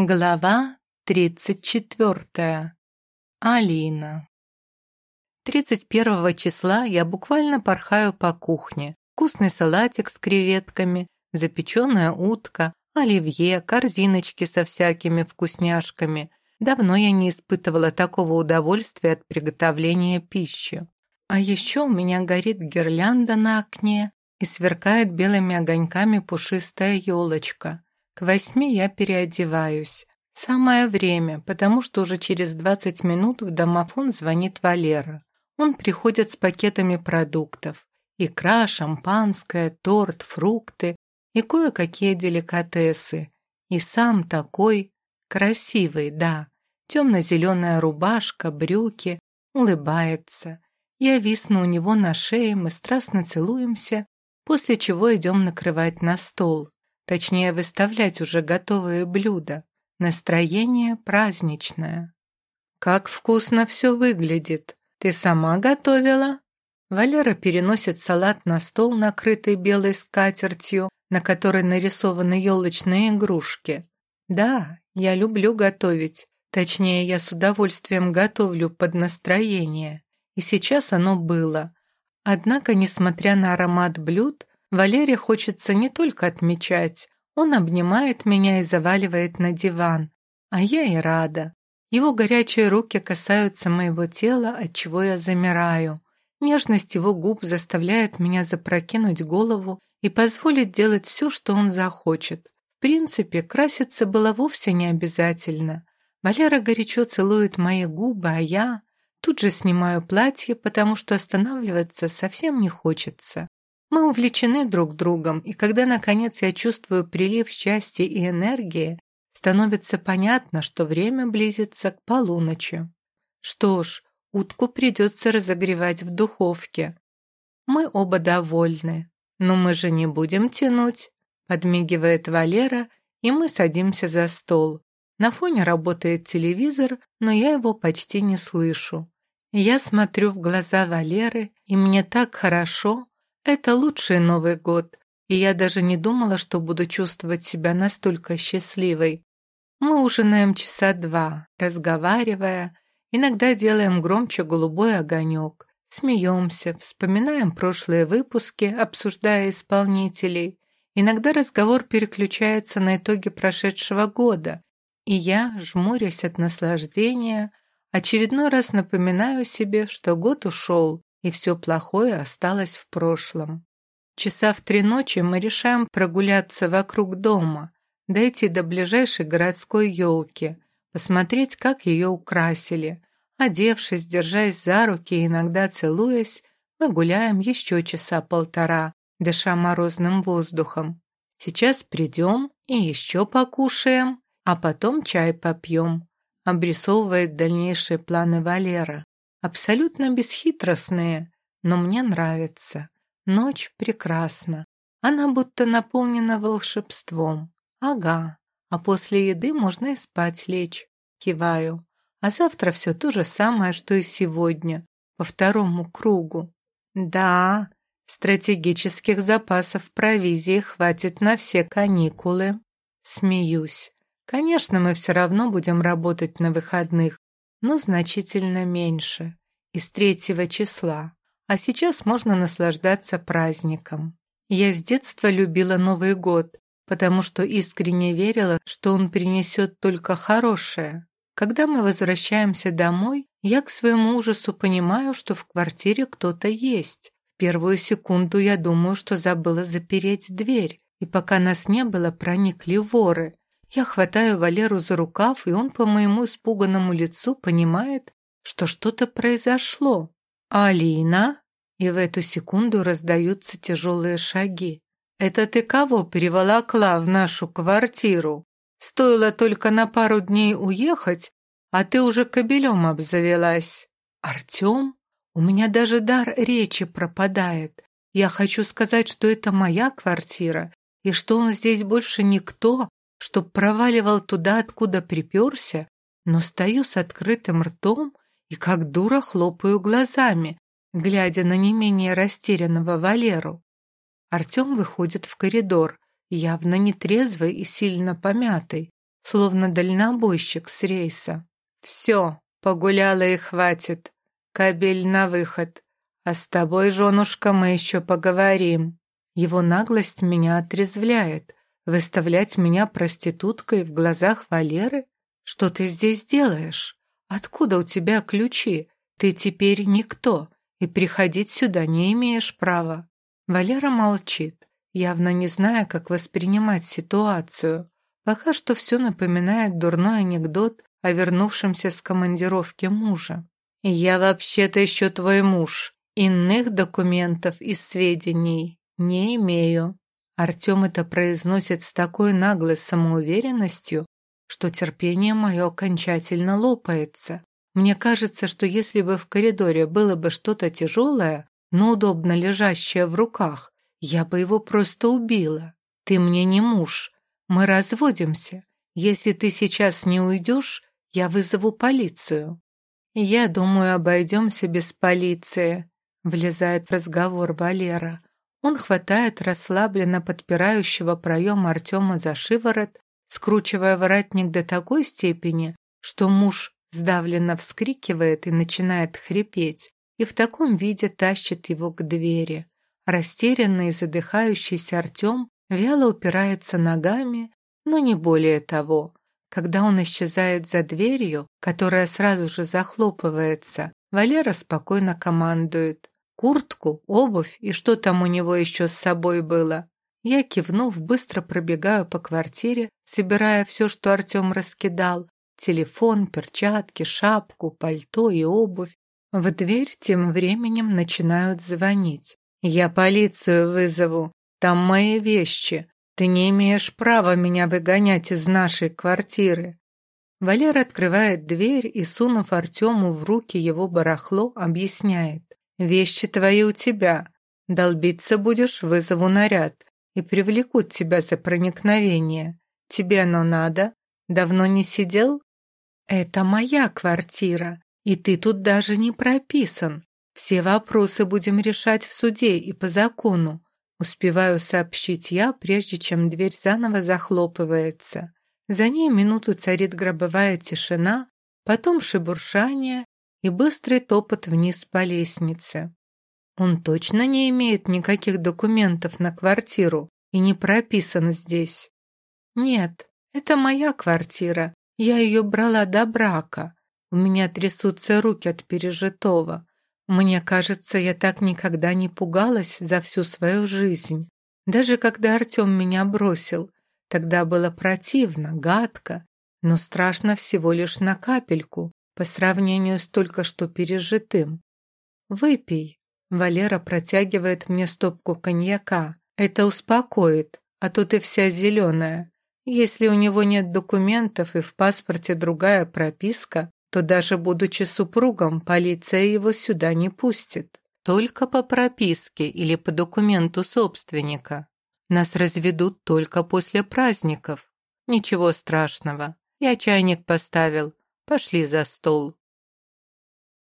Глава тридцать четвертая. Алина. Тридцать первого числа я буквально порхаю по кухне. Вкусный салатик с креветками, запеченная утка, оливье, корзиночки со всякими вкусняшками. Давно я не испытывала такого удовольствия от приготовления пищи. А еще у меня горит гирлянда на окне и сверкает белыми огоньками пушистая елочка – к восьми я переодеваюсь. Самое время, потому что уже через двадцать минут в домофон звонит Валера. Он приходит с пакетами продуктов. Икра, шампанское, торт, фрукты и кое-какие деликатесы. И сам такой красивый, да. Темно-зеленая рубашка, брюки, улыбается. Я висну у него на шее, мы страстно целуемся, после чего идем накрывать на стол. Точнее, выставлять уже готовые блюда. Настроение праздничное. «Как вкусно все выглядит! Ты сама готовила?» Валера переносит салат на стол, накрытый белой скатертью, на которой нарисованы елочные игрушки. «Да, я люблю готовить. Точнее, я с удовольствием готовлю под настроение. И сейчас оно было. Однако, несмотря на аромат блюд, Валере хочется не только отмечать. Он обнимает меня и заваливает на диван. А я и рада. Его горячие руки касаются моего тела, от чего я замираю. Нежность его губ заставляет меня запрокинуть голову и позволить делать все, что он захочет. В принципе, краситься было вовсе не обязательно. Валера горячо целует мои губы, а я тут же снимаю платье, потому что останавливаться совсем не хочется. Мы увлечены друг другом, и когда, наконец, я чувствую прилив счастья и энергии, становится понятно, что время близится к полуночи. Что ж, утку придется разогревать в духовке. Мы оба довольны. Но мы же не будем тянуть, подмигивает Валера, и мы садимся за стол. На фоне работает телевизор, но я его почти не слышу. Я смотрю в глаза Валеры, и мне так хорошо, это лучший Новый год, и я даже не думала, что буду чувствовать себя настолько счастливой. Мы ужинаем часа два, разговаривая, иногда делаем громче голубой огонек, смеемся, вспоминаем прошлые выпуски, обсуждая исполнителей. Иногда разговор переключается на итоги прошедшего года, и я, жмурясь от наслаждения, очередной раз напоминаю себе, что год ушел, и все плохое осталось в прошлом. Часа в три ночи мы решаем прогуляться вокруг дома, дойти до ближайшей городской елки, посмотреть, как ее украсили. Одевшись, держась за руки и иногда целуясь, мы гуляем еще часа полтора, дыша морозным воздухом. Сейчас придем и еще покушаем, а потом чай попьем, обрисовывает дальнейшие планы Валера. Абсолютно бесхитростные, но мне нравится. Ночь прекрасна. Она будто наполнена волшебством. Ага, а после еды можно и спать лечь. Киваю. А завтра все то же самое, что и сегодня, по второму кругу. Да, стратегических запасов провизии хватит на все каникулы. Смеюсь. Конечно, мы все равно будем работать на выходных, но значительно меньше, из третьего числа. А сейчас можно наслаждаться праздником. Я с детства любила Новый год, потому что искренне верила, что он принесет только хорошее. Когда мы возвращаемся домой, я к своему ужасу понимаю, что в квартире кто-то есть. В первую секунду я думаю, что забыла запереть дверь, и пока нас не было, проникли воры. Я хватаю Валеру за рукав, и он по моему испуганному лицу понимает, что что-то произошло. «Алина?» И в эту секунду раздаются тяжелые шаги. «Это ты кого переволокла в нашу квартиру? Стоило только на пару дней уехать, а ты уже кобелем обзавелась. Артем? У меня даже дар речи пропадает. Я хочу сказать, что это моя квартира, и что он здесь больше никто, чтоб проваливал туда, откуда приперся, но стою с открытым ртом и как дура хлопаю глазами, глядя на не менее растерянного Валеру. Артем выходит в коридор, явно нетрезвый и сильно помятый, словно дальнобойщик с рейса. «Все, погуляла и хватит. Кабель на выход. А с тобой, женушка, мы еще поговорим». Его наглость меня отрезвляет. Выставлять меня проституткой в глазах Валеры? Что ты здесь делаешь? Откуда у тебя ключи? Ты теперь никто, и приходить сюда не имеешь права. Валера молчит, явно не зная, как воспринимать ситуацию. Пока что все напоминает дурной анекдот о вернувшемся с командировки мужа. «Я вообще-то еще твой муж. Иных документов и сведений не имею». Артем это произносит с такой наглой самоуверенностью, что терпение мое окончательно лопается. Мне кажется, что если бы в коридоре было бы что-то тяжелое, но удобно лежащее в руках, я бы его просто убила. Ты мне не муж. Мы разводимся. Если ты сейчас не уйдешь, я вызову полицию. Я думаю, обойдемся без полиции, влезает в разговор Валера. Он хватает расслабленно подпирающего проем Артема за шиворот, скручивая воротник до такой степени, что муж сдавленно вскрикивает и начинает хрипеть, и в таком виде тащит его к двери. Растерянный и задыхающийся Артем вяло упирается ногами, но не более того. Когда он исчезает за дверью, которая сразу же захлопывается, Валера спокойно командует куртку, обувь и что там у него еще с собой было. Я, кивнув, быстро пробегаю по квартире, собирая все, что Артем раскидал. Телефон, перчатки, шапку, пальто и обувь. В дверь тем временем начинают звонить. «Я полицию вызову. Там мои вещи. Ты не имеешь права меня выгонять из нашей квартиры». Валер открывает дверь и, сунув Артему в руки его барахло, объясняет. Вещи твои у тебя. Долбиться будешь, вызову наряд и привлекут тебя за проникновение. Тебе оно надо? Давно не сидел? Это моя квартира, и ты тут даже не прописан. Все вопросы будем решать в суде и по закону. Успеваю сообщить я, прежде чем дверь заново захлопывается. За ней минуту царит гробовая тишина, потом шебуршание, и быстрый топот вниз по лестнице. Он точно не имеет никаких документов на квартиру и не прописан здесь. Нет, это моя квартира. Я ее брала до брака. У меня трясутся руки от пережитого. Мне кажется, я так никогда не пугалась за всю свою жизнь. Даже когда Артем меня бросил, тогда было противно, гадко, но страшно всего лишь на капельку по сравнению с только что пережитым. «Выпей». Валера протягивает мне стопку коньяка. «Это успокоит, а то ты вся зеленая. Если у него нет документов и в паспорте другая прописка, то даже будучи супругом, полиция его сюда не пустит. Только по прописке или по документу собственника. Нас разведут только после праздников. Ничего страшного. Я чайник поставил, Пошли за стол.